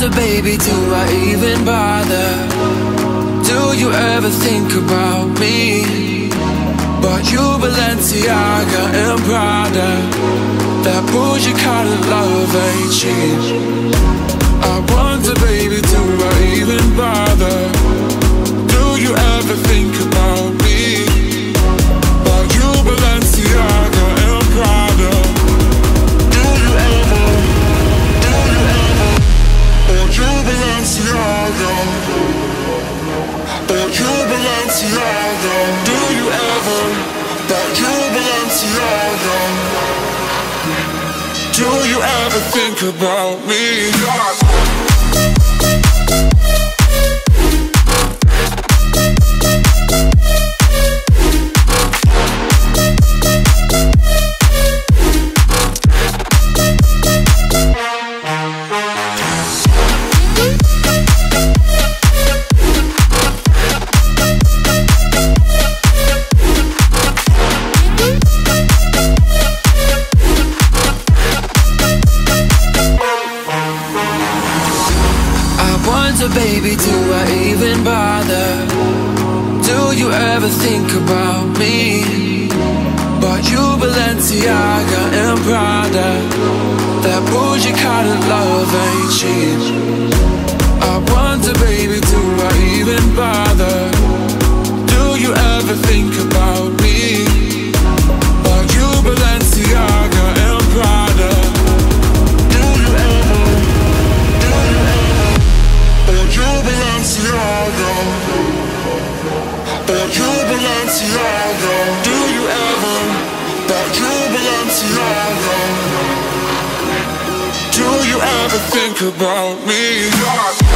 wonder, baby, do I even bother? Do you ever think about me? But you Balenciaga and Prada That bougie kind of love ain't cheap I wonder, baby, do Balenciaga Do you ever But you Balenciaga Do you ever think about me? Wonder, baby, do I even bother? Do you ever think about me? But you Balenciaga and Prada That bougie kind of love ain't cheap Do you ever think about me?